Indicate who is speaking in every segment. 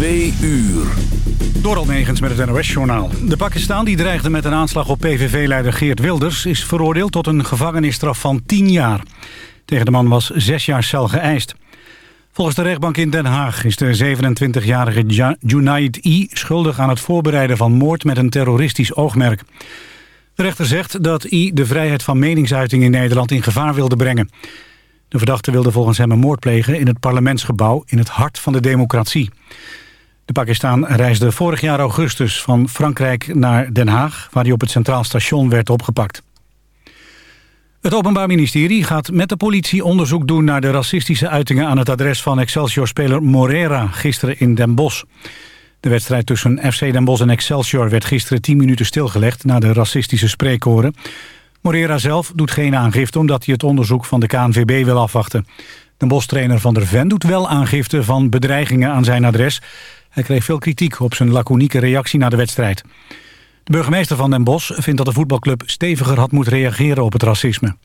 Speaker 1: Twee uur.
Speaker 2: Door Negens met het NOS-journaal. De Pakistan die dreigde met een aanslag op PVV-leider Geert Wilders... is veroordeeld tot een gevangenisstraf van 10 jaar. Tegen de man was zes jaar cel geëist. Volgens de rechtbank in Den Haag is de 27-jarige Junaid I... schuldig aan het voorbereiden van moord met een terroristisch oogmerk. De rechter zegt dat I de vrijheid van meningsuiting in Nederland in gevaar wilde brengen. De verdachte wilde volgens hem een moord plegen in het parlementsgebouw... in het hart van de democratie. De Pakistan reisde vorig jaar augustus van Frankrijk naar Den Haag... waar hij op het Centraal Station werd opgepakt. Het Openbaar Ministerie gaat met de politie onderzoek doen... naar de racistische uitingen aan het adres van Excelsior-speler Morera... gisteren in Den Bosch. De wedstrijd tussen FC Den Bosch en Excelsior werd gisteren 10 minuten stilgelegd... na de racistische spreekkoren. Morera zelf doet geen aangifte omdat hij het onderzoek van de KNVB wil afwachten. De Bosch-trainer Van der Ven doet wel aangifte van bedreigingen aan zijn adres. Hij kreeg veel kritiek op zijn laconieke reactie na de wedstrijd. De burgemeester van Den Bosch vindt dat de voetbalclub steviger had moeten reageren op het racisme.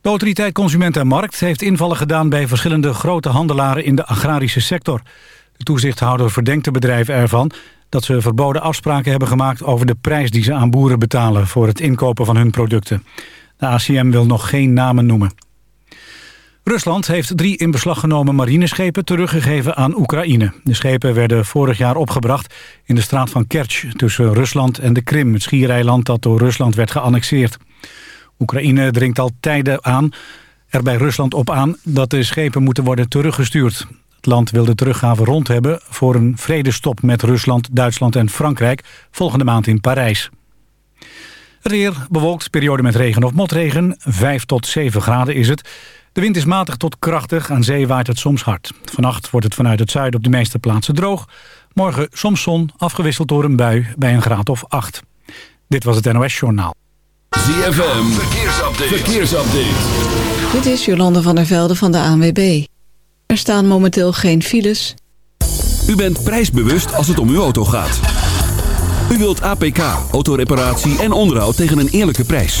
Speaker 2: De autoriteit Consument en Markt heeft invallen gedaan bij verschillende grote handelaren in de agrarische sector. De toezichthouder verdenkt de bedrijven ervan dat ze verboden afspraken hebben gemaakt over de prijs die ze aan boeren betalen voor het inkopen van hun producten. De ACM wil nog geen namen noemen. Rusland heeft drie in beslag genomen marineschepen teruggegeven aan Oekraïne. De schepen werden vorig jaar opgebracht in de straat van Kerch... tussen Rusland en de Krim, het schiereiland dat door Rusland werd geannexeerd. Oekraïne dringt al tijden aan, er bij Rusland op aan... dat de schepen moeten worden teruggestuurd. Het land wil de teruggave rond hebben voor een vredestop met Rusland, Duitsland en Frankrijk... volgende maand in Parijs. Het weer bewolkt, periode met regen of motregen. 5 tot 7 graden is het... De wind is matig tot krachtig, aan zee waait het soms hard. Vannacht wordt het vanuit het zuiden op de meeste plaatsen droog. Morgen soms zon, afgewisseld door een bui bij een graad of 8. Dit was het NOS Journaal.
Speaker 1: ZFM, verkeersupdate. verkeersupdate.
Speaker 3: Dit is Jolande van der Velde van de ANWB. Er staan momenteel geen files.
Speaker 1: U bent prijsbewust als het om uw auto gaat. U wilt APK, autoreparatie en onderhoud tegen een eerlijke prijs.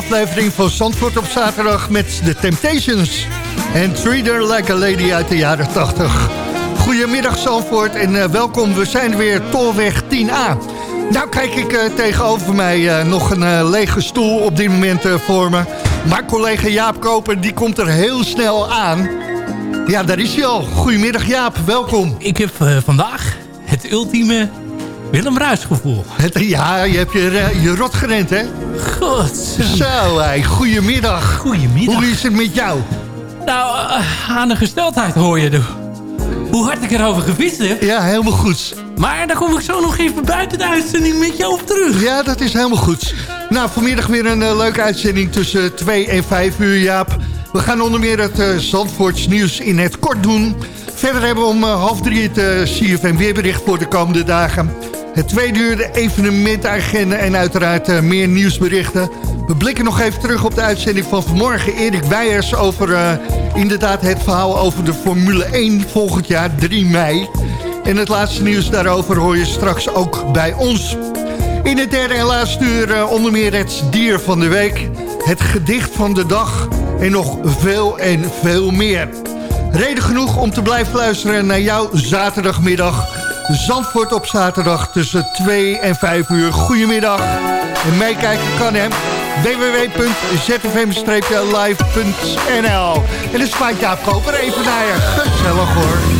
Speaker 4: Aflevering van Zandvoort op zaterdag met The Temptations. En Treat Her Like a Lady uit de jaren 80. Goedemiddag Zandvoort en uh, welkom. We zijn weer Tolweg 10A. Nou kijk ik uh, tegenover mij uh, nog een lege stoel op dit moment voor me. Maar collega Jaap Koper die komt er heel snel aan. Ja, daar is hij al. Goedemiddag Jaap, welkom.
Speaker 5: Ik heb vandaag het ultieme Willem Ruis gevoel.
Speaker 4: ja, je hebt je, je rot gerend, hè? Zo, hey, goedemiddag.
Speaker 5: Goedemiddag.
Speaker 4: Hoe is het met jou?
Speaker 5: Nou, uh, aan de gesteldheid hoor je. Hoe hard ik erover gefietst heb.
Speaker 4: Ja, helemaal goed.
Speaker 5: Maar daar kom ik zo nog even buiten de uitzending met je over terug.
Speaker 4: Ja, dat is helemaal goed. Nou, vanmiddag weer een uh, leuke uitzending tussen 2 en 5 uur, Jaap. We gaan onder meer het uh, Zandvoorts nieuws in het kort doen. Verder hebben we om half drie het CFM weerbericht voor de komende dagen. Het tweede uur evenementagenda en uiteraard uh, meer nieuwsberichten. We blikken nog even terug op de uitzending van vanmorgen. Erik Weijers over uh, inderdaad het verhaal over de Formule 1 volgend jaar 3 mei. En het laatste nieuws daarover hoor je straks ook bij ons. In het derde en laatste uur uh, onder meer het dier van de week. Het gedicht van de dag en nog veel en veel meer. Reden genoeg om te blijven luisteren naar jouw zaterdagmiddag Zandvoort op zaterdag tussen 2 en 5 uur. Goedemiddag. En meekijken kan hem www.zfm-live.nl En de smaakt Jaap Koper even naar je. Gezellig hoor.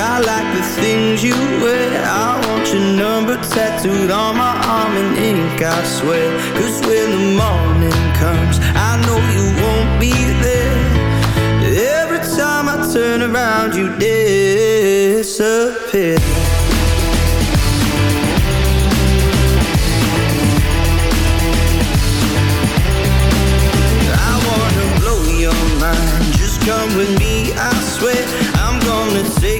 Speaker 6: I like the things you wear. I want your number tattooed on my arm in ink, I swear. Cause when the morning comes, I know you won't be there. Every time I turn around, you disappear. I wanna blow your mind. Just come with me, I swear.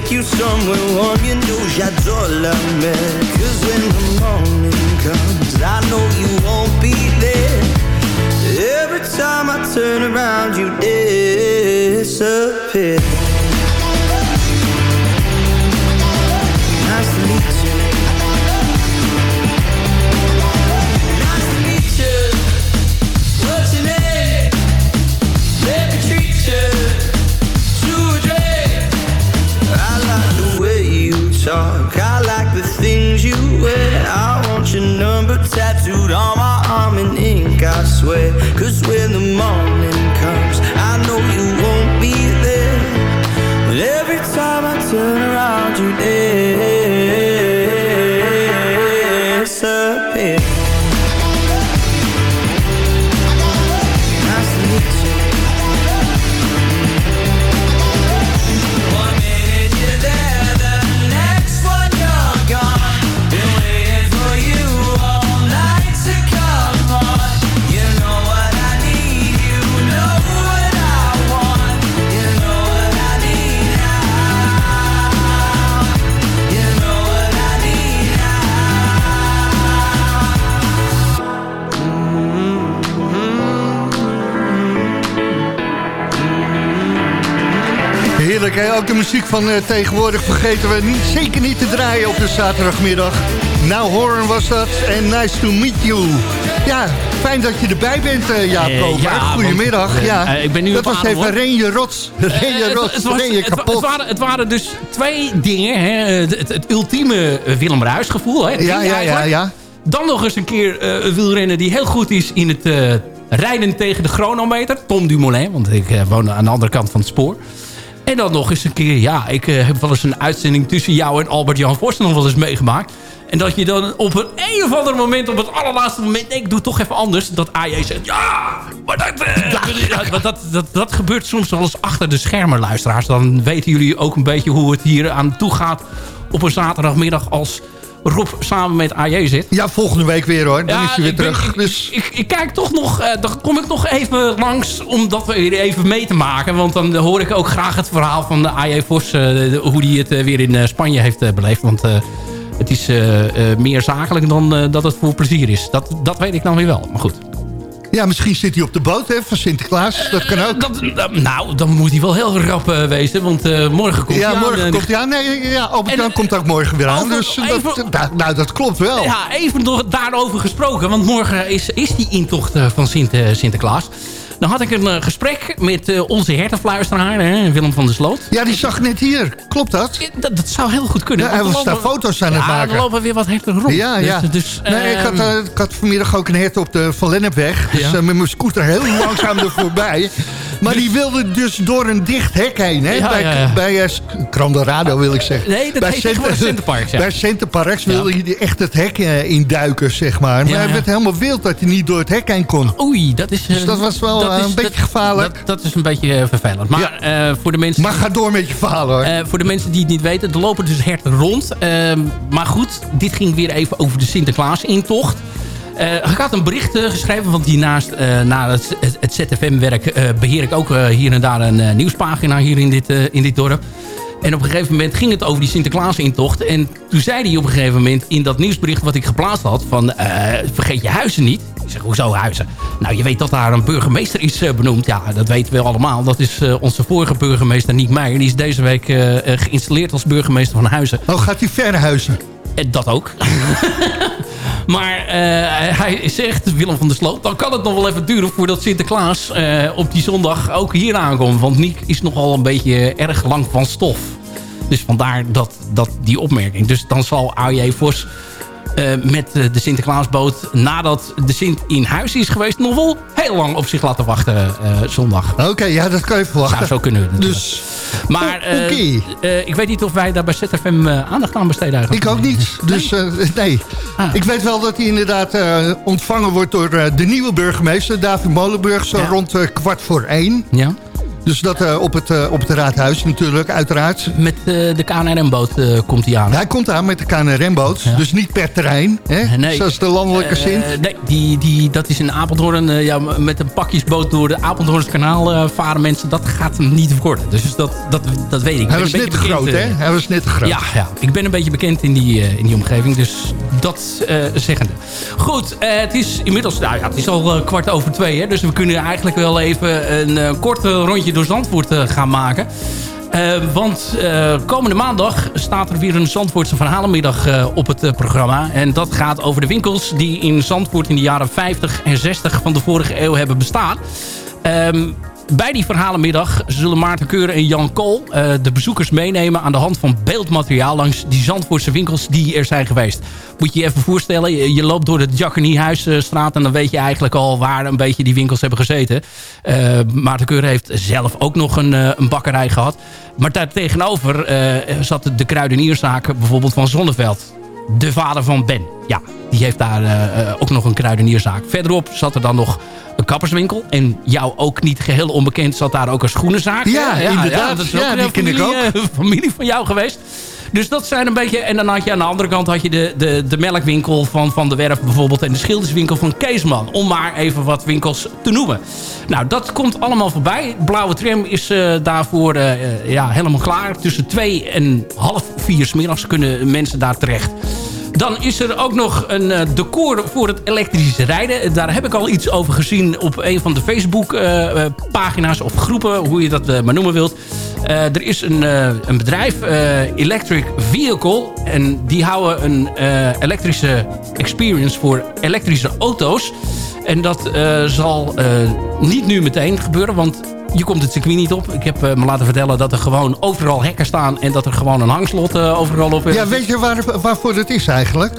Speaker 6: Take you somewhere warm. You know j'adore la mer. Cause when the morning comes, I know you won't be there. Every time I turn around, you disappear. Tattooed on my arm in ink, I swear. Cause when the morning comes, I know you won't be there. But every time I turn around, you disappear.
Speaker 4: Hè? Ook de muziek van eh, tegenwoordig vergeten we niet, zeker niet te draaien op de zaterdagmiddag. Nou, Horn was dat en nice to meet you. Ja, fijn dat je erbij bent, eh Jaap
Speaker 5: ja,
Speaker 4: Goedemiddag.
Speaker 5: want,
Speaker 4: ja.
Speaker 5: ik ben nu
Speaker 4: dat
Speaker 5: op
Speaker 4: was
Speaker 5: adem,
Speaker 4: even
Speaker 5: hoor.
Speaker 4: ren je rots. Ren je
Speaker 5: Eh,
Speaker 4: rots,
Speaker 5: het, was,
Speaker 4: kapot.
Speaker 5: het waren, het waren dus twee dingen. Hè. Het, ultieme Willem Ruijs gevoel. Hè.
Speaker 4: Ja, ja, ja, ja.
Speaker 5: Dan nog eens een keer een wielrenner die heel goed is in het rijden tegen de chronometer. Tom Dumoulin, want ik woon aan de andere kant van het spoor. En dan nog eens een keer, ja, ik eh, heb wel eens een uitzending tussen jou en Albert-Jan Vos nog wel eens meegemaakt. En dat je dan op een, een of ander moment, op het allerlaatste moment, nee, ik doe toch even anders. Dat AJ zegt, ja, maar dat, eh, ja, dat, dat, dat, dat gebeurt soms wel eens achter de schermen, luisteraars. Dan weten jullie ook een beetje hoe het hier aan toe gaat op een zaterdagmiddag als Rob samen met AJ zit.
Speaker 4: Ja, volgende week weer hoor. Dan is hij weer
Speaker 5: ben-
Speaker 4: terug.
Speaker 5: ik,
Speaker 4: dus
Speaker 5: ik, ik kijk toch nog, eh, dan kom ik nog even langs om dat weer even mee te maken. Want dan hoor ik ook graag het verhaal van de AJ Vos, eh, hoe die het eh, weer in Spanje heeft beleefd. Want het is meer zakelijk dan dat het voor plezier is. Dat, dat weet ik dan weer wel. Maar goed.
Speaker 4: Ja, misschien zit hij op de boot hè, van Sinterklaas. Dat kan ook.
Speaker 5: Dat, nou, dan moet hij wel heel rap eh, wezen. Want eh, morgen komt
Speaker 4: Ja,
Speaker 5: hij aan.
Speaker 4: morgen
Speaker 5: En-
Speaker 4: komt hij aan. Nee, ja, Albert-Jan komt ook morgen weer aan.
Speaker 5: Over-
Speaker 4: Dus dat,
Speaker 5: even-
Speaker 4: nou, nou, dat klopt wel.
Speaker 5: Ja, even nog daarover gesproken. Want morgen is, is die intocht eh, van Sint, eh, Sinterklaas. Dan had ik een eh, gesprek met eh, onze hertenfluisteraar, hè, Willem van der Sloot.
Speaker 4: Ja, die zag ik net hier. Klopt dat?
Speaker 5: Ja, Dat, dat zou heel goed kunnen.
Speaker 4: Ja,
Speaker 5: want
Speaker 4: hij
Speaker 5: er
Speaker 4: was daar foto's aan het
Speaker 5: ja,
Speaker 4: maken.
Speaker 5: er lopen weer wat herten rond.
Speaker 4: Ja, ja.
Speaker 5: Dus,
Speaker 4: nee, ik, had,
Speaker 5: ehm,
Speaker 4: eh, ik had vanmiddag ook een hert op de Van Lennepweg. Dus
Speaker 5: Ja.
Speaker 4: met mijn scooter heel langzaam er voorbij. Maar die wilde dus door een dicht hek heen. Hè?
Speaker 5: Ja,
Speaker 4: bij
Speaker 5: ja, ja.
Speaker 4: bij uh, Crandorado wil ik zeggen.
Speaker 5: Nee, dat
Speaker 4: bij
Speaker 5: heet Centerparks, ja.
Speaker 4: Bij Centerparks wilde hij echt het hek eh, induiken, zeg maar. Maar
Speaker 5: Ja,
Speaker 4: hij werd helemaal wild dat hij niet door het hek heen kon.
Speaker 5: Oei, dat is... eh,
Speaker 4: Dus dat was wel, eh, een beetje gevaarlijk.
Speaker 5: Dat, dat is een beetje eh, vervelend. Maar eh, voor de mensen...
Speaker 4: Maar ga door met je verhaal hoor.
Speaker 5: Eh, voor de mensen die het niet weten, er lopen dus herten rond. Ehm, maar goed, dit ging weer even over de Sinterklaas-intocht. Eh, ik had een bericht eh, geschreven, want hiernaast eh, na het, het, ZFM-werk eh, beheer ik ook eh, hier en daar een eh, nieuwspagina hier in dit, eh, in dit dorp. En op een gegeven moment ging het over die Sinterklaas-intocht. En toen zei hij op een gegeven moment in dat nieuwsbericht wat ik geplaatst had... van eh, vergeet je huizen niet. Ik zeg, hoezo huizen? Nou, je weet dat daar een burgemeester is eh, benoemd. Ja, dat weten we allemaal. Dat is eh, onze vorige burgemeester, Niek Meijer. Die is deze week eh, eh, geïnstalleerd als burgemeester van Huizen.
Speaker 4: Oh, gaat hij verhuizen?
Speaker 5: En dat ook. maar eh, hij zegt, Willem van der Sloot... dan kan het nog wel even duren voordat Sinterklaas eh, op die zondag ook hier aankomt. Want Niek is nogal een beetje erg lang van stof. Dus vandaar dat, dat die opmerking. Dus dan zal AJ Vos eh, met eh, de Sinterklaasboot... nadat de Sint in huis is geweest... nog wel heel lang op zich laten wachten eh, zondag.
Speaker 4: Oké, ja, dat kan je verwachten.
Speaker 5: Zou zo kunnen. natuurlijk.
Speaker 4: Dus,
Speaker 5: Maar eh,
Speaker 4: Oké.
Speaker 5: eh, ik weet niet of wij daar bij ZFM eh, aandacht aan besteden eigenlijk.
Speaker 4: Ik ook niet. Dus eh, nee.
Speaker 5: Ah.
Speaker 4: Ik weet wel dat hij inderdaad eh, ontvangen wordt door eh, de nieuwe burgemeester, David Molenburg, zo
Speaker 5: Ja.
Speaker 4: rond eh, kwart voor één.
Speaker 5: Ja.
Speaker 4: Dus dat eh, op, het, eh, op het raadhuis natuurlijk, uiteraard.
Speaker 5: Met eh, de KNRM-boot komt hij aan.
Speaker 4: Hij komt aan met de KNRM-boot,
Speaker 5: Ja.
Speaker 4: dus niet per terrein, hè?
Speaker 5: Nee.
Speaker 4: zoals de landelijke zin.
Speaker 5: nee, die, die, dat is in Apeldoorn. ja, met een pakjesboot door de Apeldoornse kanaal varen mensen. Dat gaat hem niet worden. Dus dat, dat, dat weet ik.
Speaker 4: Hij was net te groot, hè? Hij was net te groot.
Speaker 5: Ja, ja, ik ben een beetje bekend in die, in die omgeving. Dus dat zeggende. Goed, het is inmiddels nou ja, het is al kwart over twee. Hè, dus we kunnen eigenlijk wel even een kort eh, rondje door Zandvoort eh, gaan maken. Eh, want eh, komende maandag staat er weer een Zandvoortse verhalenmiddag op het programma. En dat gaat over de winkels die in Zandvoort in de jaren 50 en 60 van de vorige eeuw hebben bestaan. Ehm, bij die verhalenmiddag zullen Maarten Keuren en Jan Kool eh, de bezoekers meenemen aan de hand van beeldmateriaal langs die Zandvoortse winkels die er zijn geweest. Moet je je even voorstellen, je, loopt door de Jacqueniehuisstraat en dan weet je eigenlijk al waar een beetje die winkels hebben gezeten. Eh, Maarten Keuren heeft zelf ook nog een, eh, een bakkerij gehad. Maar daar tegenover eh, zat de kruidenierszaak bijvoorbeeld van Zonneveld de vader van Ben. Ja, die heeft daar eh, eh, ook nog een kruidenierzaak. Verderop zat er dan nog een kapperswinkel. En jou ook niet geheel onbekend zat daar ook een schoenenzaak.
Speaker 4: Ja, inderdaad.
Speaker 5: dat is
Speaker 4: Ja,
Speaker 5: ook
Speaker 4: die
Speaker 5: een
Speaker 4: ken ik
Speaker 5: familie, eh, familie van jou geweest. Dus dat zijn een beetje... En dan had je aan de andere kant had je de, de, de melkwinkel van Van de Werf bijvoorbeeld... en de schilderswinkel van Keesman. Om maar even wat winkels te noemen. Nou, dat komt allemaal voorbij. Blauwe tram is eh, daarvoor eh, eh, ja, helemaal klaar. Tussen twee en half vier 's middags kunnen mensen daar terecht. Dan is er ook nog een eh, decor voor het elektrische rijden. Daar heb ik al iets over gezien op een van de Facebook-pagina's of groepen, hoe je dat eh, maar noemen wilt. Eh, er is een, eh, een bedrijf, eh, Electric Vehicle, en die houden een eh, elektrische experience voor elektrische auto's. En dat eh, zal eh, niet nu meteen gebeuren, want je komt het circuit niet op. Ik heb eh, me laten vertellen dat er gewoon overal hekken staan... en dat er gewoon een hangslot eh, overal op is.
Speaker 4: Ja, weet je waar, waarvoor het is eigenlijk?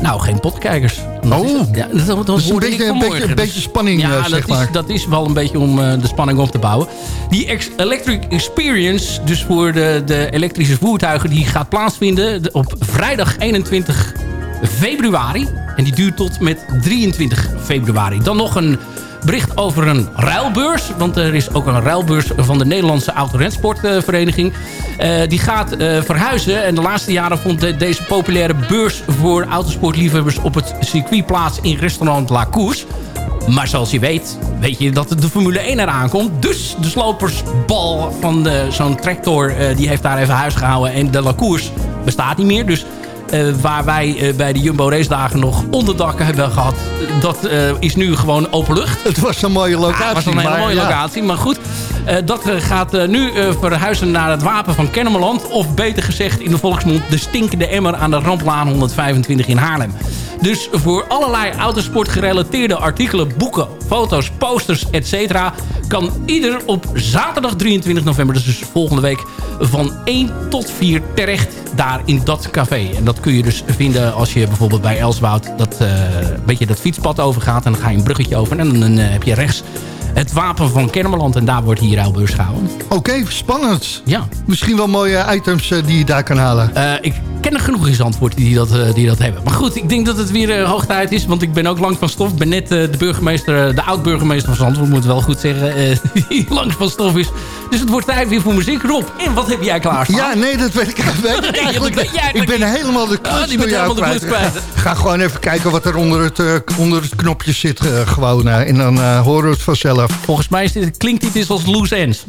Speaker 5: Nou, geen potkijkers.
Speaker 4: Oh.
Speaker 5: ja, dat, dat,
Speaker 4: Dus een beetje- een
Speaker 5: vanmorgen.
Speaker 4: beetje- een
Speaker 5: Dus-
Speaker 4: beetje spanning,
Speaker 5: Ja,
Speaker 4: eh,
Speaker 5: dat,
Speaker 4: zeg
Speaker 5: is,
Speaker 4: maar.
Speaker 5: dat is wel een beetje om de spanning op te bouwen. Die ex- Electric Experience, dus voor de, de elektrische voertuigen... die gaat plaatsvinden de- op vrijdag 21 februari. En die duurt tot met 23 februari. Dan nog een bericht over een ruilbeurs. Want er is ook een ruilbeurs van de Nederlandse Autorensportvereniging. Eh die gaat eh, verhuizen. En de laatste jaren vond de- deze populaire beurs voor autosportliefhebbers op het circuit plaats in restaurant La Course. Maar zoals je weet, weet je dat de Formule 1 eraan komt. Dus de slopersbal van zo'n tractor, eh, die heeft daar even huis gehouden. En de La Course bestaat niet meer. Dus waar wij eh, bij de Jumbo race dagen nog onderdakken hebben gehad... eh, dat eh, is nu gewoon open lucht.
Speaker 4: Het was een mooie locatie.
Speaker 5: Ja, het was een hele
Speaker 4: maar
Speaker 5: mooie
Speaker 4: ja.
Speaker 5: locatie. Maar goed, eh, dat eh, gaat eh, nu eh, verhuizen naar het wapen van Kennemerland. Of beter gezegd in de volksmond de stinkende emmer aan de Ramplaan 125 in Haarlem. Dus voor allerlei autosport gerelateerde artikelen, boeken, foto's, posters, etc. kan ieder op zaterdag 23 november, dus, dus volgende week, van 1 tot 4 terecht daar in dat café. En dat kun je dus vinden als je bijvoorbeeld bij Elswoud dat eh, beetje dat fietspad overgaat. En dan ga je een bruggetje over en dan eh, heb je rechts het wapen van Kennemerland. En daar wordt hier ruilbeurs gehouden.
Speaker 4: Oké, spannend.
Speaker 5: Ja.
Speaker 4: Misschien wel mooie items eh, die je daar kan halen.
Speaker 5: Eh, ik ken er genoeg in Zandvoort die dat, eh, die dat hebben. Maar goed, ik denk dat het weer uh, hoog tijd is. Want ik ben ook lang van stof. Ik ben net de burgemeester, de oud-burgemeester van Zandvoort. Moet wel goed zeggen. Die lang van stof is. Dus het wordt tijd weer voor muziek. Rob, en wat heb jij klaarstaan?
Speaker 4: Ja, nee, dat weet ik, weet ik eigenlijk.
Speaker 5: jij
Speaker 4: ik ben helemaal de kluts
Speaker 5: oh, helemaal de kluts kwijt.
Speaker 4: Ga gewoon even kijken wat er onder het, onder het knopje zit. Uh, gewoon, uh, en dan horen we het vanzelf.
Speaker 5: Volgens mij dit, klinkt dit eens als loose ends.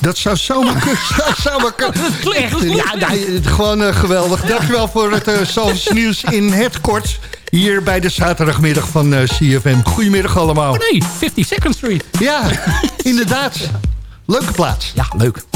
Speaker 4: Dat zou zomaar kunnen. zou maar kunnen. Ja, gewoon uh, geweldig. Dankjewel voor het uh, nieuws in het kort. Hier bij de zaterdagmiddag van uh, CFM. Goedemiddag allemaal.
Speaker 5: Oh nee, 52nd Street.
Speaker 4: Ja, inderdaad. Leuke plaats.
Speaker 5: Ja, leuk.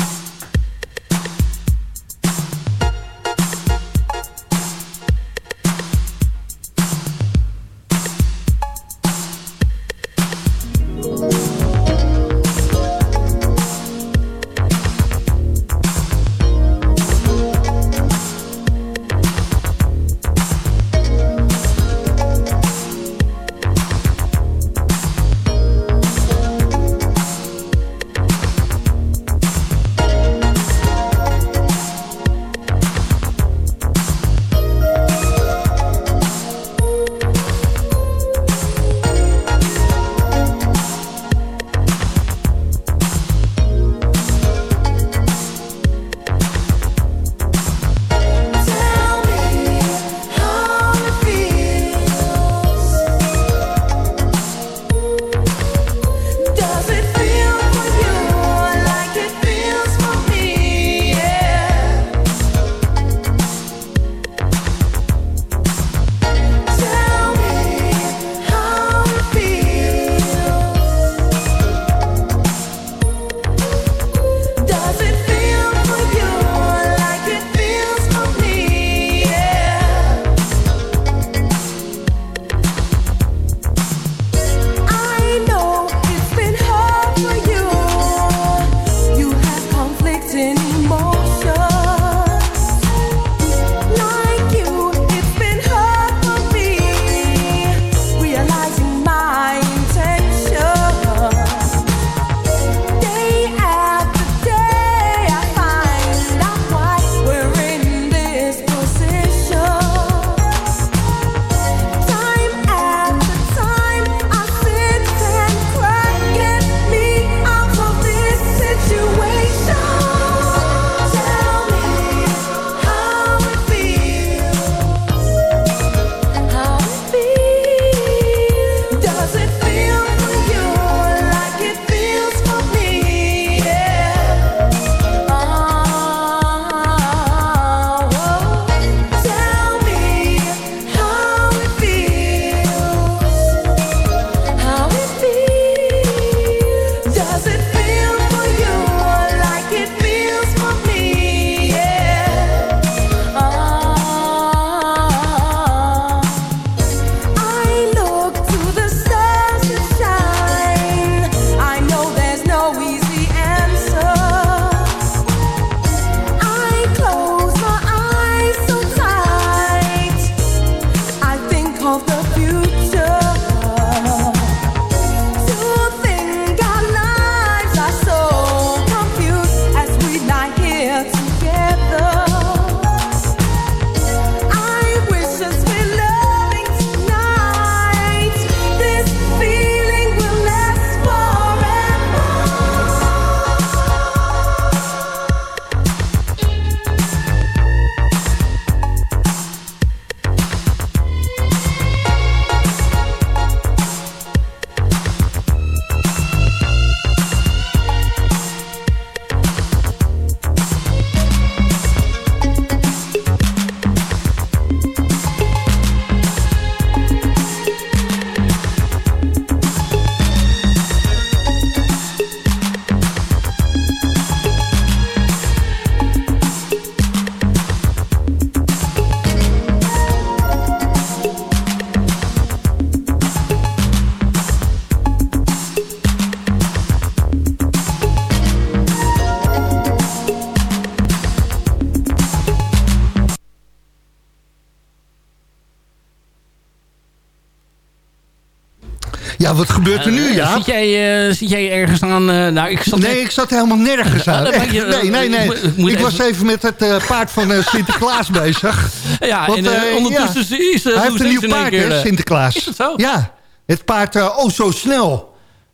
Speaker 4: Wat gebeurt er nu,
Speaker 5: Eh,
Speaker 4: ja?
Speaker 5: Zit jij, eh, zit jij ergens aan... eh, nou, ik zat
Speaker 4: Nee, ik zat helemaal nergens aan. Echt, nee, nee,
Speaker 5: ik
Speaker 4: nee.
Speaker 5: ik
Speaker 4: was
Speaker 5: even-
Speaker 4: met het paard van Sinterklaas bezig.
Speaker 5: Ja,
Speaker 4: Want,
Speaker 5: en ondertussen
Speaker 4: ja.
Speaker 5: is...
Speaker 4: Hij heeft een nieuw paard, hè, Sinterklaas.
Speaker 5: Is dat zo?
Speaker 4: Ja, het paard oh zo snel.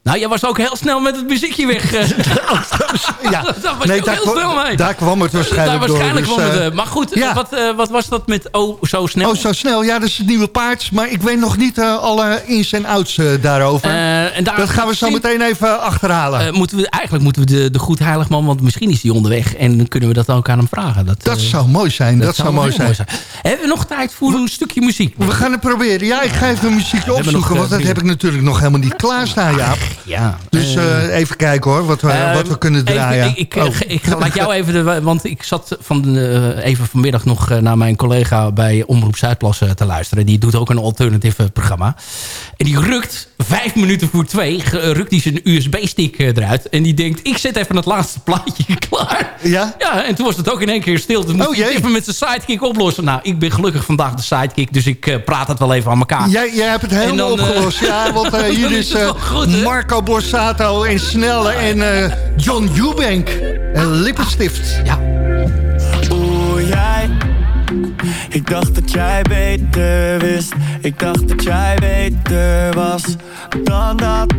Speaker 5: Nou, jij was ook heel snel met het muziekje weg. eh.
Speaker 4: Ja,
Speaker 5: Daar was ook
Speaker 4: daar,
Speaker 5: heel snel mee.
Speaker 4: daar kwam het waarschijnlijk
Speaker 5: Daar waarschijnlijk
Speaker 4: door. dus,
Speaker 5: kwam het,
Speaker 4: eh,
Speaker 5: eh, maar goed,
Speaker 4: ja.
Speaker 5: wat, wat was dat met oh zo snel?
Speaker 4: Oh, zo snel. Ja, dat is het nieuwe paard. Maar ik weet nog niet alle ins en outs daarover.
Speaker 5: En daar
Speaker 4: dat gaan we zo meteen even achterhalen.
Speaker 5: moeten we, eigenlijk moeten we de, de goed heiligman, want misschien is hij onderweg. En dan kunnen we dat ook aan hem vragen. Dat,
Speaker 4: dat zou mooi zijn. Dat, zou mooi zijn.
Speaker 5: Hebben we nog tijd voor een stukje muziek?
Speaker 4: We gaan het proberen. Ja, ik ga even muziek
Speaker 5: nog,
Speaker 4: opzoeken. Want dat heb ik natuurlijk nog helemaal niet klaarstaan, Jaap.
Speaker 5: Ja.
Speaker 4: Dus eh, even kijken hoor, wat we,
Speaker 5: Eh,
Speaker 4: wat we kunnen
Speaker 5: even-
Speaker 4: draaien.
Speaker 5: ik, ik,
Speaker 4: Oh.
Speaker 5: ik, ik laat jou even... De, want ik zat van, eh, even vanmiddag nog eh, naar mijn collega bij Omroep Zuidplas eh, te luisteren. Die doet ook een alternatief eh, programma. En die rukt vijf minuten voor twee... rukt hij zijn USB-stick eh, eruit. En die denkt, ik zet even het laatste plaatje klaar.
Speaker 4: Ja?
Speaker 5: Ja, en toen was het ook in één keer stil. Toen moest
Speaker 4: Oh,
Speaker 5: even met zijn sidekick oplossen. Nou, ik ben gelukkig vandaag de sidekick. Dus ik eh, praat het wel even aan elkaar.
Speaker 4: Jij, jij hebt het helemaal
Speaker 5: dan, eh,
Speaker 4: opgelost. Ja, want eh, hier is
Speaker 5: goed?
Speaker 4: Marco Borsato en Snelle en eh, John Eubank. En Lippenstift.
Speaker 5: Ja.
Speaker 7: Oeh, jij. Ik dacht dat jij beter wist. Ik dacht dat jij beter was dan dat.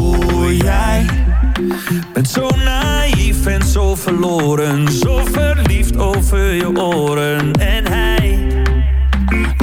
Speaker 7: Oeh, jij. Bent zo naïef en zo verloren. Zo verliefd over je oren. En hij.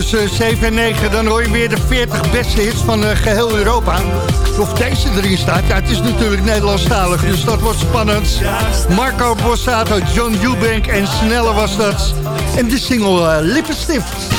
Speaker 4: tussen 7 en 9, dan hoor je weer de 40 beste hits van eh, geheel Europa. Of deze erin staat, ja, het is natuurlijk Nederlandstalig, dus dat wordt spannend. Marco Borsato, John Eubank en Snelle was dat. En de single eh, Lippenstift.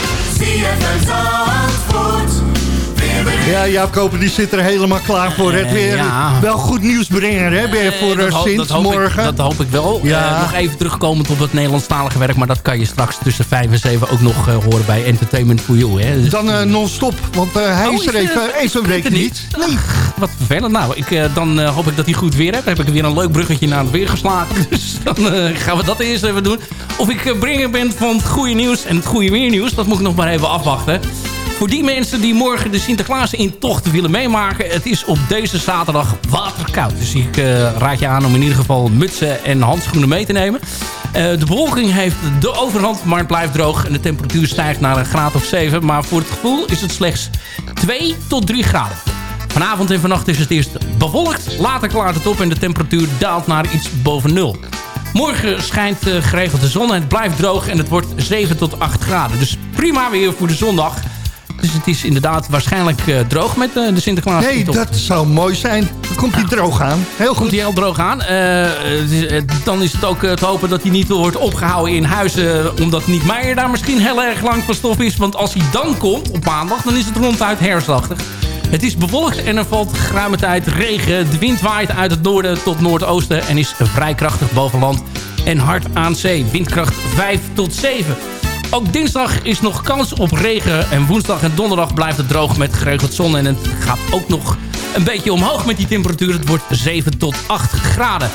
Speaker 4: Ja, Jaap Koper die zit er helemaal klaar voor. Het
Speaker 5: Eh,
Speaker 4: weer
Speaker 5: ja.
Speaker 4: wel goed nieuws brengen, hè? Ben je voor
Speaker 5: Eh,
Speaker 4: eh,
Speaker 5: ho-
Speaker 4: sinds
Speaker 5: ik-
Speaker 4: morgen?
Speaker 5: dat hoop ik wel.
Speaker 4: Ja.
Speaker 5: Eh, nog even terugkomend op het Nederlandstalige werk. Maar dat kan je straks tussen 5 en 7 ook nog eh, horen bij Entertainment for You. Hè. Dus-
Speaker 4: Dan eh, non-stop, want eh, hij
Speaker 5: Oh,
Speaker 4: is er even,
Speaker 5: eh,
Speaker 4: week niet. Nee.
Speaker 5: Wat vervelend. Nou, ik, eh, dan eh, hoop ik dat hij goed weer hebt. Dan heb ik weer een leuk bruggetje naar het weer geslagen. Dus dan eh, gaan we dat eerst even doen. Of ik eh, bringer ben van het goede nieuws en het goede weernieuws. Dat moet ik nog maar even afwachten. Voor die mensen die morgen de Sinterklaas intocht willen meemaken... het is op deze zaterdag waterkoud. Dus ik eh, raad je aan om in ieder geval mutsen en handschoenen mee te nemen. Eh, de bewolking heeft de overhand, maar het blijft droog. En de temperatuur stijgt naar een graad of 7. Maar voor het gevoel is het slechts 2 tot 3 graden. Vanavond en vannacht is het eerst bewolkt. Later klaart het op en de temperatuur daalt naar iets boven nul. Morgen schijnt eh, geregeld de zon en het blijft droog en het wordt 7 tot 8 graden. Dus prima weer voor de zondag. Dus het is inderdaad waarschijnlijk eh, droog met eh, de Sinterklaas.
Speaker 8: Nee, dat zou mooi zijn. Dan komt hij droog aan. Heel
Speaker 5: Komt
Speaker 8: goed.
Speaker 5: hij heel droog aan. Eh, dan is het ook te hopen dat hij niet wordt opgehouden in huizen. Omdat Niek Meijer daar misschien heel erg lang van stof is. Want als hij dan komt op maandag, dan is het ronduit herfstachtig. Het is bewolkt en er valt geruime tijd regen. De wind waait uit het noorden tot noordoosten en is vrij krachtig boven land en hard aan zee. Windkracht 5 tot 7. Ook dinsdag is nog kans op regen. En woensdag en donderdag blijft het droog met geregeld zon. En het gaat ook nog een beetje omhoog met die temperatuur. Het wordt 7 tot 8 graden.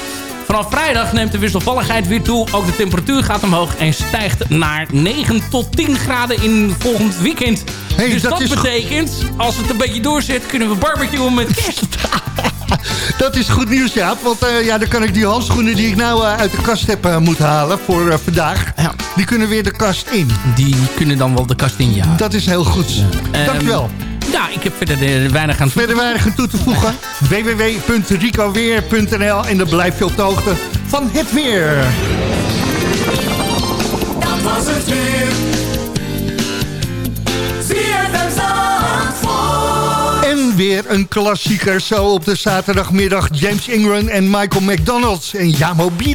Speaker 5: Vanaf vrijdag neemt de wisselvalligheid weer toe. Ook de temperatuur gaat omhoog en stijgt naar 9 tot 10 graden in volgend weekend.
Speaker 8: Hey,
Speaker 5: dus
Speaker 8: dat
Speaker 5: betekent, als het een beetje doorzet, kunnen we barbecuen met kerst.
Speaker 8: Dat is goed nieuws, Jaap. Want eh, ja, dan kan ik die handschoenen die ik nou eh, uit de kast heb eh, moeten halen voor eh, vandaag...
Speaker 5: Ja.
Speaker 8: die kunnen weer de kast in.
Speaker 5: Die kunnen dan wel de kast in, ja.
Speaker 8: Dat is heel goed.
Speaker 5: Ehm,
Speaker 8: Dankjewel.
Speaker 5: Ja, ik heb verder weinig aan
Speaker 8: Verder weinig aan toe te voegen. www.ricoweer.nl En dan blijf je op de hoogte van het weer.
Speaker 4: Dat was het weer.
Speaker 8: Weer een klassieker zo op de zaterdagmiddag. James Ingram en Michael McDonald. En Jamo Be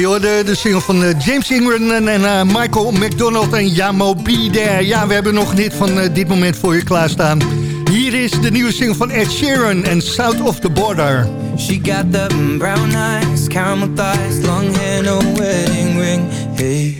Speaker 4: Hey hoor, de, single van eh, James Ingram en, eh, Michael McDonald en Yamo Be There. Ja, we hebben nog niet van eh, dit moment voor je klaarstaan. Hier is de nieuwe single van Ed Sheeran en South of the Border.
Speaker 9: She got the brown eyes, caramel thighs, long hair, no wedding ring. Hey,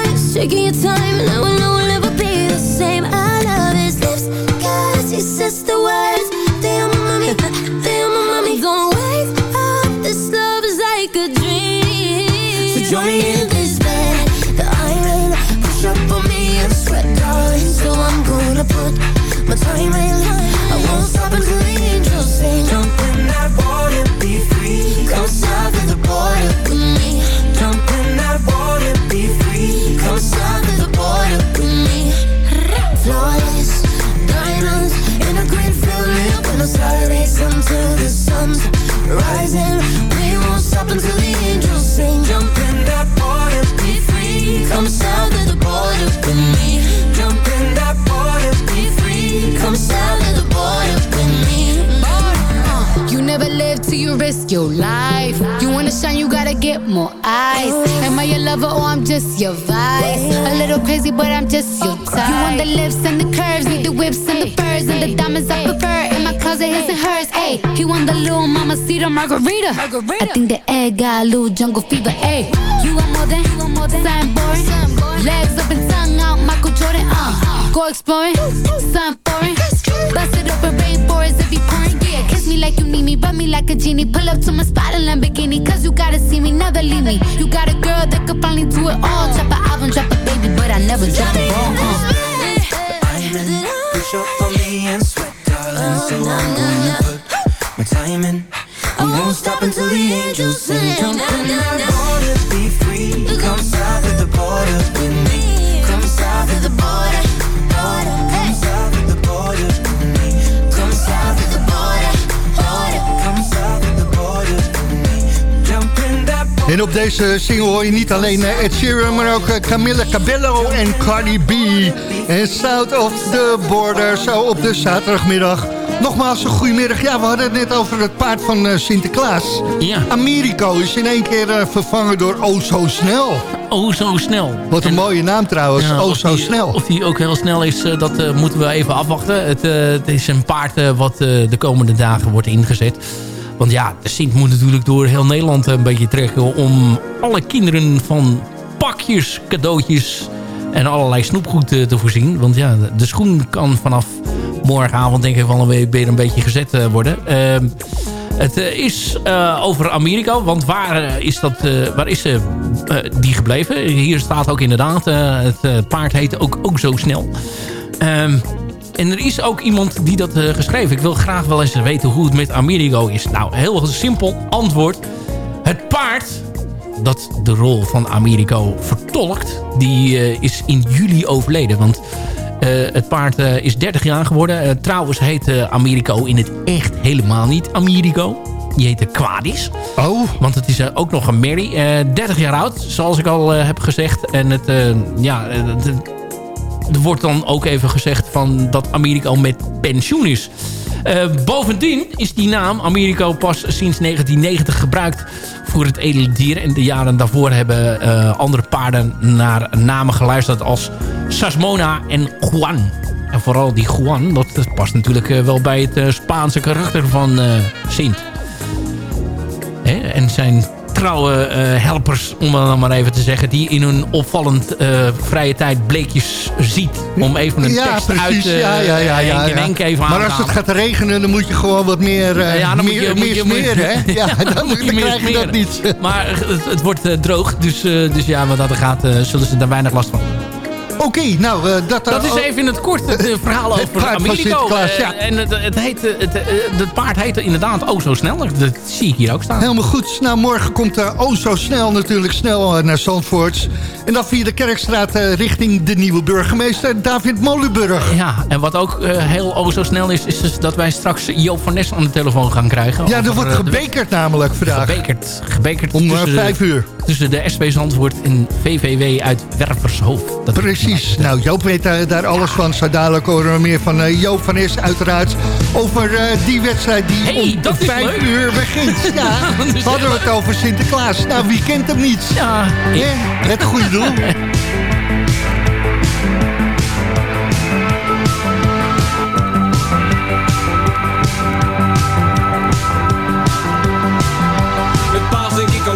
Speaker 10: shaking your time, and I know we'll never be the same. I love his lips, cause he says the words. Te amo, mami, te amo, mami. Don't wake up, this love is like a dream.
Speaker 9: So join me in
Speaker 11: Ayy, he want the little mama cedar margarita. I think the egg got a little jungle fever. Ayy, you want more than, you want more than something boring. Legs up and tongue out, Michael Jordan. Uh, go exploring, something foreign. Bust it open, rainforest if you pouring. Yeah, kiss me like you need me, rub me like a genie. Pull up to my spot in Lamborghini, cause you gotta see me, never leave me. You got a girl that could finally do it all. Drop an album, drop a baby, but I never drop the ball. Uh.
Speaker 9: I'm in. Push up on me and sweat, darling. So I'm gonna put my time in. I won't stop until the angels sing. Jump in that water, be free. Come south of the border with me. Come south of the border. border. Come south of the border with me. Come south of the border. border. Come south of the border with me. Jump in that
Speaker 4: En op deze single hoor je niet alleen eh, Ed Sheeran, maar ook eh, Camilla Cabello en Cardi B. En South of the Border, zo op de zaterdagmiddag. Nogmaals, een goedemiddag. Ja, we hadden het net over het paard van eh, Sinterklaas.
Speaker 5: Ja.
Speaker 4: Americo is in één keer eh, vervangen door Oh Zo Snel.
Speaker 5: Oh, zo snel.
Speaker 4: Wat een mooie naam trouwens,
Speaker 5: Ja,
Speaker 4: Oh Zo
Speaker 5: die-
Speaker 4: Snel.
Speaker 5: Of die ook heel snel is, eh, dat moeten we even afwachten. Het, het is een paard wat de komende dagen wordt ingezet. Want ja, de Sint moet natuurlijk door heel Nederland een beetje trekken... om alle kinderen van pakjes, cadeautjes en allerlei snoepgoed te voorzien. Want ja, de schoen kan vanaf morgenavond denk ik wel weer een beetje gezet eh, worden. Ehm, het eh, is eh, over Amerika, want waar is, dat, waar is die gebleven? Hier staat ook inderdaad, het paard heet ook, ook zo snel. Ehm, en er is ook iemand die dat geschreven. Ik wil graag wel eens weten hoe het met Amerigo is. Nou, heel simpel antwoord. Het paard dat de rol van Americo vertolkt... die is in juli overleden. Want het paard eh, is 30 jaar geworden. Eh, trouwens heet eh, Americo in het echt helemaal niet Americo. Die heette Quadis.
Speaker 4: Oh.
Speaker 5: Want het is eh, ook nog een Mary. eh 30 jaar oud, zoals ik al eh, heb gezegd. En het, eh, ja, eh, het- er wordt dan ook even gezegd van dat Americo met pensioen is. Eh, bovendien is die naam Americo pas sinds 1990 gebruikt voor het edele dier. En de jaren daarvoor hebben eh, andere paarden naar namen geluisterd als Sasmona en Juan. En vooral die Juan, dat past natuurlijk eh, wel bij het Spaanse karakter van Sint. Hè? En zijn vrouwenhelpers, om het dan maar even te zeggen... die in hun opvallend eh, vrije tijd bleekjes ziet. Om even een
Speaker 4: ja,
Speaker 5: tekst
Speaker 4: precies.
Speaker 5: uit eh
Speaker 4: ja, ja, ja, ja, ja.
Speaker 5: Even
Speaker 4: Maar als het gaat regenen, dan moet je gewoon wat meer, eh
Speaker 5: Ja, dan moet
Speaker 4: meer,
Speaker 5: je- moet
Speaker 4: smeren, hè? Ja, dan,
Speaker 5: moet je
Speaker 4: krijg je dat niet.
Speaker 5: Maar het, het wordt eh, droog, dus, eh, dus ja, wat dat er gaat, eh, zullen ze daar weinig last van.
Speaker 4: Oké, nou, eh, dat...
Speaker 5: Dat is
Speaker 4: oh,
Speaker 5: even in het kort het eh, verhaal
Speaker 4: Het
Speaker 5: over Americo. Eh,
Speaker 4: ja.
Speaker 5: En het, het, heet, eh, het, eh, het paard heet inderdaad oh zo snel. Dat zie ik hier ook staan.
Speaker 4: Helemaal goed. Nou, morgen komt uh, oh zo snel natuurlijk snel uh, naar Zandvoort. En dan via de Kerkstraat uh, richting de nieuwe burgemeester David Molenburg.
Speaker 5: Ja, en wat ook uh, heel oh zo snel is, is dus dat wij straks Joop van Nes aan de telefoon gaan krijgen.
Speaker 4: Ja, er wordt
Speaker 5: uh,
Speaker 4: gebekerd namelijk vandaag.
Speaker 5: Gebekerd. gebekerd
Speaker 4: Om vijf uur.
Speaker 5: Tussen de SP Zandvoort en VVW uit Wervershoofd.
Speaker 4: Dat Precies. Nou, Joop weet uh, daar alles van. Zo dadelijk horen we meer van uh, Joop van Nes uiteraard. Over uh, die wedstrijd die
Speaker 5: hey,
Speaker 4: om vijf
Speaker 5: leuk.
Speaker 4: uur begint. Ja, hadden we het over Sinterklaas. Nou, wie kent hem niet?
Speaker 5: Ja.
Speaker 4: ja het goede doel.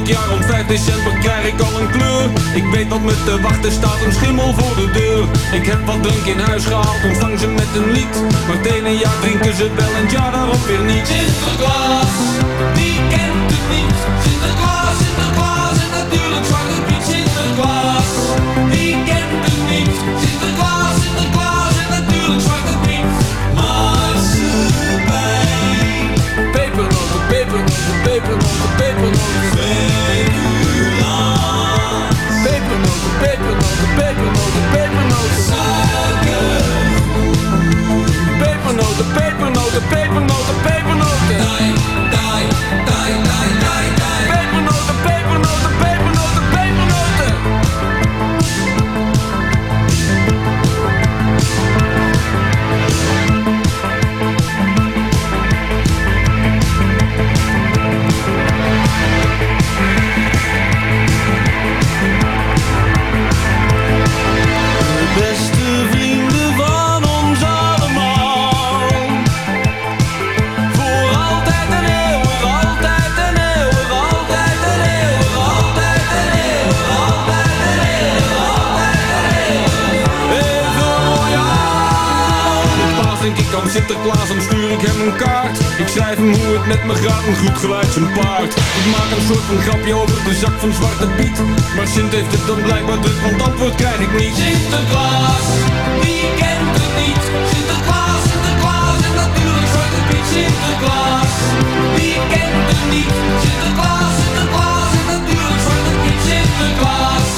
Speaker 12: Elk jaar om 5 december krijg ik al een kleur. Ik weet wat me te wachten staat, een schimmel voor de deur. Ik heb wat drink in huis gehaald, ontvang ze met een lied. Maar het ene jaar drinken ze wel en het jaar daarop weer niet.
Speaker 13: Sinterklaas, wie kent het niet? Sinterklaas, Sinterklaas van
Speaker 12: Zwarte Piet Maar Sint heeft het dan blijkbaar druk, want antwoord krijg ik niet
Speaker 13: Sinterklaas, wie kent het niet? Sinterklaas, Sinterklaas en natuurlijk Zwarte Piet Sinterklaas, wie kent het niet? Sinterklaas, Sinterklaas en natuurlijk Zwarte Piet Sinterklaas,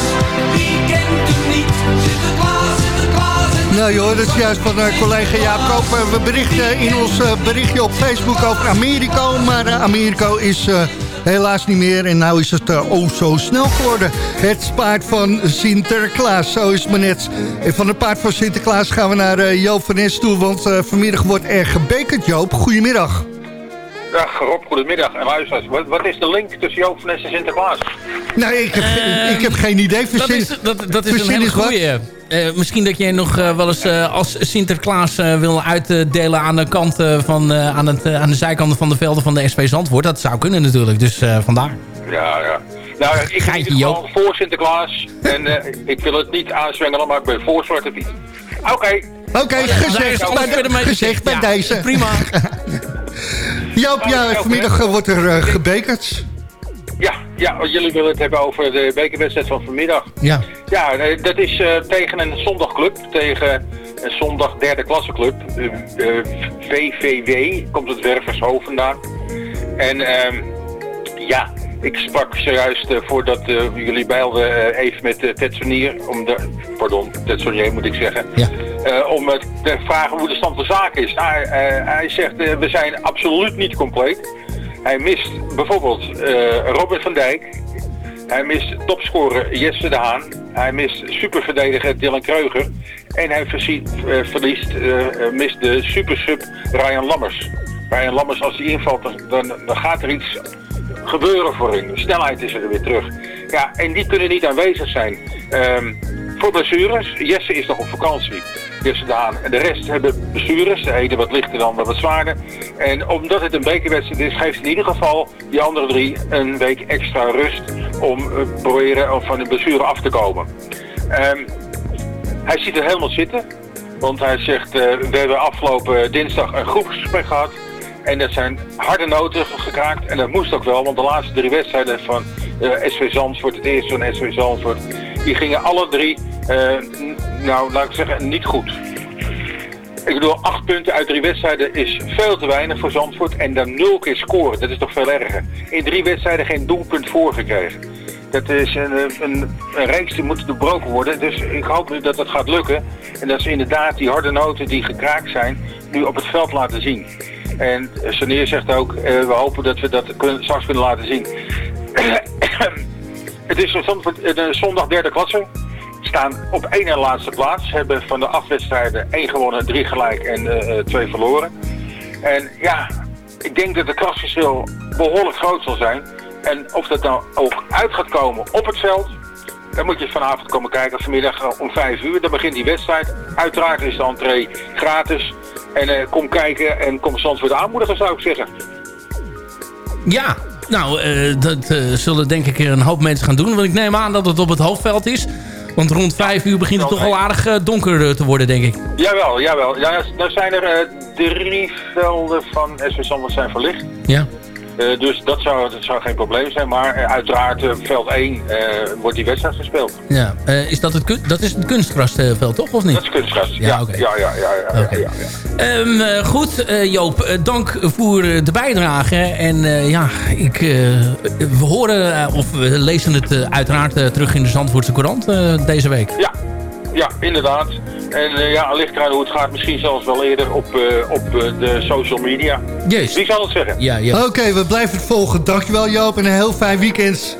Speaker 13: wie kent het niet? Sinterklaas, Sinterklaas en
Speaker 4: Nou joh, dat is juist van uh, collega Jaap Koper. We berichten in ons uh, berichtje op Facebook over Americo. Maar uh, Americo is helaas niet meer. En nou is het oh zo snel geworden. Het paard van Sinterklaas, zo is het maar net. En van het paard van Sinterklaas gaan we naar Joop van Nes toe. Want vanmiddag wordt er gebekerd, Joop. Goedemiddag.
Speaker 14: Dag Rob, goedemiddag. En wat, wat is de link tussen Joop van Nes en Sinterklaas?
Speaker 4: Nou, ik heb, uh, ik heb geen idee.
Speaker 5: Dat is, dat, dat is een hele goeie. Uh, misschien dat jij nog uh, wel eens uh, als Sinterklaas wil uitdelen aan de kant van aan, het, aan de zijkanten van de velden van de SP Zandvoort. Dat zou kunnen natuurlijk, dus vandaar.
Speaker 14: Ja, ja. Nou, ik ben voor Sinterklaas en ik wil het niet aanzwengelen, maar ik ben voor Zwarte Piet. Oké.
Speaker 4: Okay. Oké, okay, gezegd, bij, de, gezegd bij
Speaker 5: ja,
Speaker 4: deze.
Speaker 5: Prima.
Speaker 4: Joop, ja, vanmiddag wordt er uh, gebekerd.
Speaker 14: Ja, ja, jullie willen het hebben over de bekerwedstrijd van vanmiddag.
Speaker 4: Ja.
Speaker 14: Ja, dat is uh, tegen een zondagclub, tegen een zondag derde klasse club. Uh, VVW, komt het Wervershoofd vandaan. En ja, Ik sprak zojuist eh, voordat eh, jullie bijlden eh, even met uh, Ted Sonier, om de, pardon, Ted Sonier moet ik zeggen, Eh, om eh, te vragen hoe de stand van zaken is. Nou, eh, hij zegt, eh, we zijn absoluut niet compleet. Hij mist bijvoorbeeld eh, Robert van Dijk, hij mist topscorer Jesse de Haan. Hij mist superverdediger Dylan Kreuger. En hij eh, verliest, eh, mist de supersub Ryan Lammers. Ryan Lammers, als hij invalt, dan, dan, dan gaat er iets gebeuren voor hun. De snelheid is er weer terug. Ja, en die kunnen niet aanwezig zijn. Ehm, voor blessures, Jesse is nog op vakantie. Jesse de Haan. En de rest hebben blessures. De ene wat lichter dan wat zwaarder. En omdat het een bekerwedstrijd is, geeft in ieder geval die andere drie een week extra rust om eh, proberen van de blessure af te komen. Ehm, hij ziet er helemaal zitten. Want hij zegt, eh, we hebben afgelopen dinsdag een groepsgesprek gehad. En dat zijn harde noten gekraakt. En dat moest ook wel, want de laatste drie wedstrijden van eh, SV Zandvoort, het eerste van SV Zandvoort, die gingen alle drie, eh, nou laat ik zeggen, niet goed. Ik bedoel, acht punten uit drie wedstrijden is veel te weinig voor Zandvoort. En dan nul keer scoren, dat is toch veel erger. In drie wedstrijden geen doelpunt voorgekregen. Dat is een, een, een reeks die moet doorbroken worden. Dus ik hoop nu dat dat gaat lukken. En dat ze inderdaad die harde noten die gekraakt zijn, nu op het veld laten zien. En Saneer zegt ook, eh, we hopen dat we dat kunnen, straks kunnen laten zien. het is een een zondag derde klasse staan op één en laatste plaats. Hebben van de afwedstrijden één gewonnen, drie gelijk en eh, eh, twee verloren. En ja, ik denk dat het klasverschil behoorlijk groot zal zijn. En of dat nou ook uit gaat komen op het veld, dan moet je vanavond komen kijken. Vanmiddag eh, om vijf uur, dan begint die wedstrijd. Uiteraard is de entree gratis. En eh, kom kijken en kom Zandvoort aanmoedigen, zou ik zeggen.
Speaker 5: Ja, nou, eh, dat eh, zullen denk ik een hoop mensen gaan doen. Want ik neem aan dat het op het hoofdveld is. Want rond vijf uur begint het toch al aardig eh, donker te worden, denk ik.
Speaker 14: Jawel, jawel. Ja, dan zijn er drie velden van SV Zandvoort zijn verlicht.
Speaker 5: Ja.
Speaker 14: Eh, dus dat zou, dat zou geen probleem zijn. Maar eh, uiteraard, eh, veld 1 eh, wordt die wedstrijd gespeeld.
Speaker 5: Ja, is dat, het dat is het kunstgrasveld, toch? Of niet?
Speaker 14: Dat is kunstgras.
Speaker 5: Ja,
Speaker 14: Ja,
Speaker 5: oké.
Speaker 14: ja, ja, ja, ja, ja,
Speaker 5: Oké.
Speaker 14: ja, ja.
Speaker 5: Ehm, eh, goed, Joop, dank voor de bijdrage. En ja, ik, we horen of we lezen het uiteraard terug in de Zandvoortse Courant deze week.
Speaker 14: Ja, ja, inderdaad. En eh, ja, ligt eraan hoe het gaat. Misschien zelfs wel eerder op, eh, op eh, de social media.
Speaker 5: Juist.
Speaker 14: Wie zal het zeggen?
Speaker 5: Ja, ja.
Speaker 4: Oké, we blijven het volgen. Dankjewel Joop en een heel fijn weekend.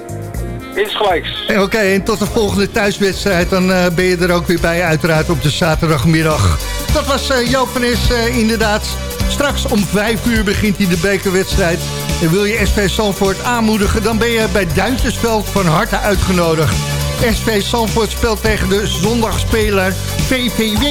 Speaker 14: Insgelijks.
Speaker 4: Oké, en tot de volgende thuiswedstrijd. Dan eh, ben je er ook weer bij, uiteraard op de zaterdagmiddag. Dat was eh, Joop van Is, eh, inderdaad. Straks om 5 uur begint hij de bekerwedstrijd. En wil je SV Zandvoort aanmoedigen... dan ben je bij Duintjesveld van harte uitgenodigd. SV Zandvoort speelt tegen de zondagspeler VVW.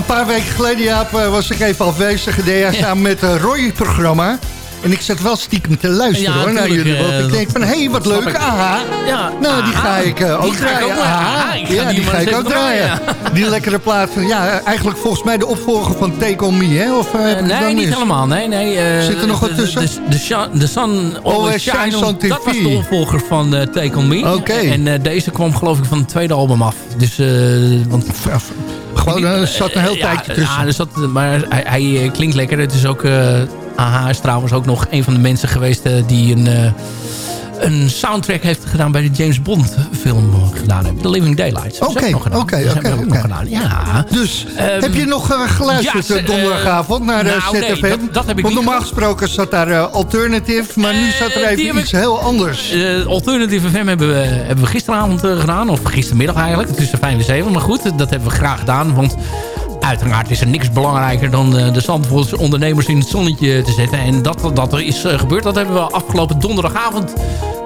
Speaker 4: Een paar weken geleden, eh, was ik even afwezig. Deed jij samen met het Roy-programma. En ik zat wel stiekem te luisteren
Speaker 5: Ja,
Speaker 4: hoor, naar jullie. Want
Speaker 5: eh,
Speaker 4: ik denk van, hé, hey, wat leuk, aha.
Speaker 5: Ja,
Speaker 4: Nou, die
Speaker 5: aha.
Speaker 4: ga ik eh, ook
Speaker 5: ga ik
Speaker 4: draaien.
Speaker 5: ook draaien.
Speaker 4: Aha.
Speaker 5: Ga
Speaker 4: ja,
Speaker 5: die
Speaker 4: ga ik ook draaien. Die lekkere plaat van, ja, eigenlijk volgens mij de opvolger van Take On Me, hè? Of, ik het
Speaker 5: nee, niet helemaal. Nee, nee,
Speaker 4: Zit er nog wat tussen?
Speaker 5: De, de, de, Sun- Always
Speaker 4: Shines
Speaker 5: Shines
Speaker 4: on
Speaker 5: on Dat was
Speaker 4: TV.
Speaker 5: de opvolger van Take On Me.
Speaker 4: Oké.
Speaker 5: En deze kwam geloof ik van het tweede album af. Dus, want...
Speaker 4: Gewoon, er zat een heel tijdje tussen.
Speaker 5: Ja, er zat, maar hij, hij klinkt lekker. Het is ook... AH is trouwens ook nog een van de mensen geweest eh, die een... eh, een soundtrack heeft gedaan bij de James Bond film gedaan hebben. The Living Daylights.
Speaker 4: Oké, oké, oké.
Speaker 5: Ja.
Speaker 4: Dus,
Speaker 5: Ehm,
Speaker 4: heb je nog eh, geluisterd
Speaker 5: ja,
Speaker 4: donderdagavond naar de
Speaker 5: nou, nee,
Speaker 4: ZFM?
Speaker 5: dat- dat heb ik
Speaker 4: Want normaal gesproken zat daar Alternative, maar nu zat er even iets
Speaker 5: ik-
Speaker 4: heel anders.
Speaker 5: Alternative FM hebben we, hebben we gisteravond gedaan. Of gistermiddag eigenlijk. Tussen 5 en 7. Maar goed, dat hebben we graag gedaan. Want uiteraard is er niks belangrijker dan de Zandvoortse ondernemers in het zonnetje te zetten. En dat, dat er is eh, gebeurd, dat hebben we afgelopen donderdagavond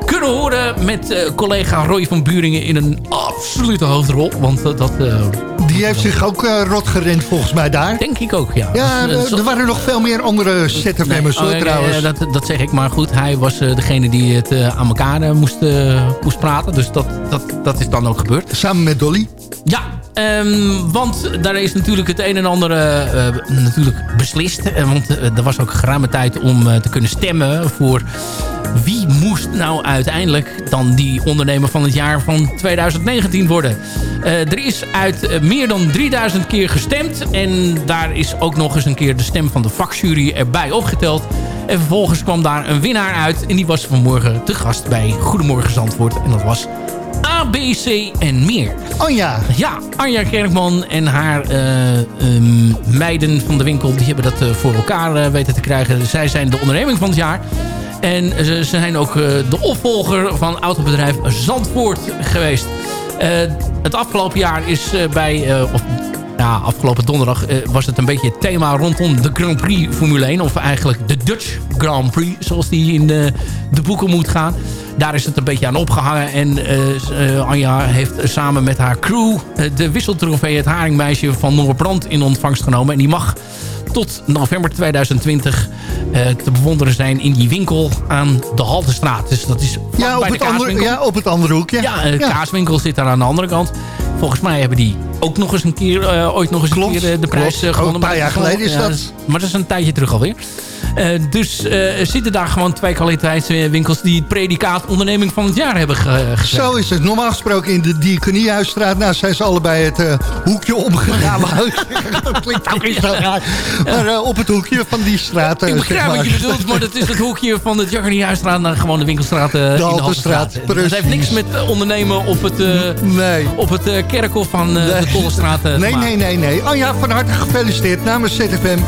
Speaker 5: kunnen horen met eh, collega Roy van Buringen in een absolute hoofdrol. Want eh, dat...
Speaker 4: Die heeft zich ook rot gerend volgens mij daar.
Speaker 5: Denk ik ook, ja.
Speaker 4: Ja,
Speaker 5: Dus,
Speaker 4: er- waren nog veel meer andere ZFM'ers hoor
Speaker 5: Oh, nee,
Speaker 4: trouwens.
Speaker 5: nee, dat, dat zeg ik maar goed. Hij was degene die het aan elkaar moest, moest praten. Dus dat, dat, dat is dan ook gebeurd.
Speaker 4: Samen met Dolly.
Speaker 5: Ja, ehm, want daar is natuurlijk het een en ander eh, eh, natuurlijk beslist. Eh, Want er was ook geruime tijd om te kunnen stemmen voor wie moest nou uiteindelijk dan die ondernemer van het jaar van 2019 worden. Er is uit meer dan 3000 keer gestemd. En daar is ook nog eens een keer de stem van de vakjury erbij opgeteld. En vervolgens kwam daar een winnaar uit. En die was vanmorgen te gast bij Goedemorgen Zandvoort. En dat was ABC en meer.
Speaker 4: Oh ja.
Speaker 5: Ja, Anja Kerkman en haar eh, ehm, meiden van de winkel... die hebben dat eh, voor elkaar eh, weten te krijgen. Zij zijn de onderneming van het jaar. En ze, ze zijn ook de opvolger van autobedrijf Zandvoort geweest. Het afgelopen jaar is bij... of, ja, afgelopen donderdag eh, was het een beetje het thema rondom de Grand Prix Formule 1. Of eigenlijk de Dutch Grand Prix, zoals die in de, de boeken moet gaan. Daar is het een beetje aan opgehangen. En eh, eh, Anja heeft samen met haar crew de wisseltrofee het haringmeisje van Noorbrand in ontvangst genomen. En die mag tot november 2020 eh, te bewonderen zijn in die winkel aan de Haltestraat. Dus dat is
Speaker 4: Ja op,
Speaker 5: bij de
Speaker 4: het andere,
Speaker 5: kaaswinkel.
Speaker 4: ja, op het andere hoekje.
Speaker 5: Ja, de kaaswinkel zit daar aan de andere kant. Volgens mij hebben die ook nog eens een keer, eh, ooit nog eens een keer eh, de prijs eh,
Speaker 4: Ook
Speaker 5: gewonnen.
Speaker 4: een paar jaar geleden is dat.
Speaker 5: Maar dat is een tijdje terug alweer. Eh, dus eh, er zitten daar gewoon twee kwaliteitswinkels die het predicaat onderneming van het jaar hebben ge gegeven.
Speaker 4: Zo is het. Normaal gesproken in de Diakoniehuisstraat... nou zijn ze allebei het eh, hoekje omgegaan. dat klinkt ook niet zo raar. Maar eh, op het hoekje van die straat... eh,
Speaker 5: Ik begrijp
Speaker 4: zeg maar.
Speaker 5: wat je bedoelt, maar dat is het hoekje van de Jagerniehuisstraat naar gewoon de winkelstraat eh, in de
Speaker 4: Haltestraat.
Speaker 5: Dat heeft niks met eh, ondernemen op het, eh,
Speaker 4: nee.
Speaker 5: op het eh, kerkhof van eh, de Tollestraat eh,
Speaker 4: Nee, nee, nee, nee. Oh ja, van harte gefeliciteerd namens ZFM.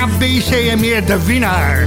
Speaker 4: ABC en meer de winnaar.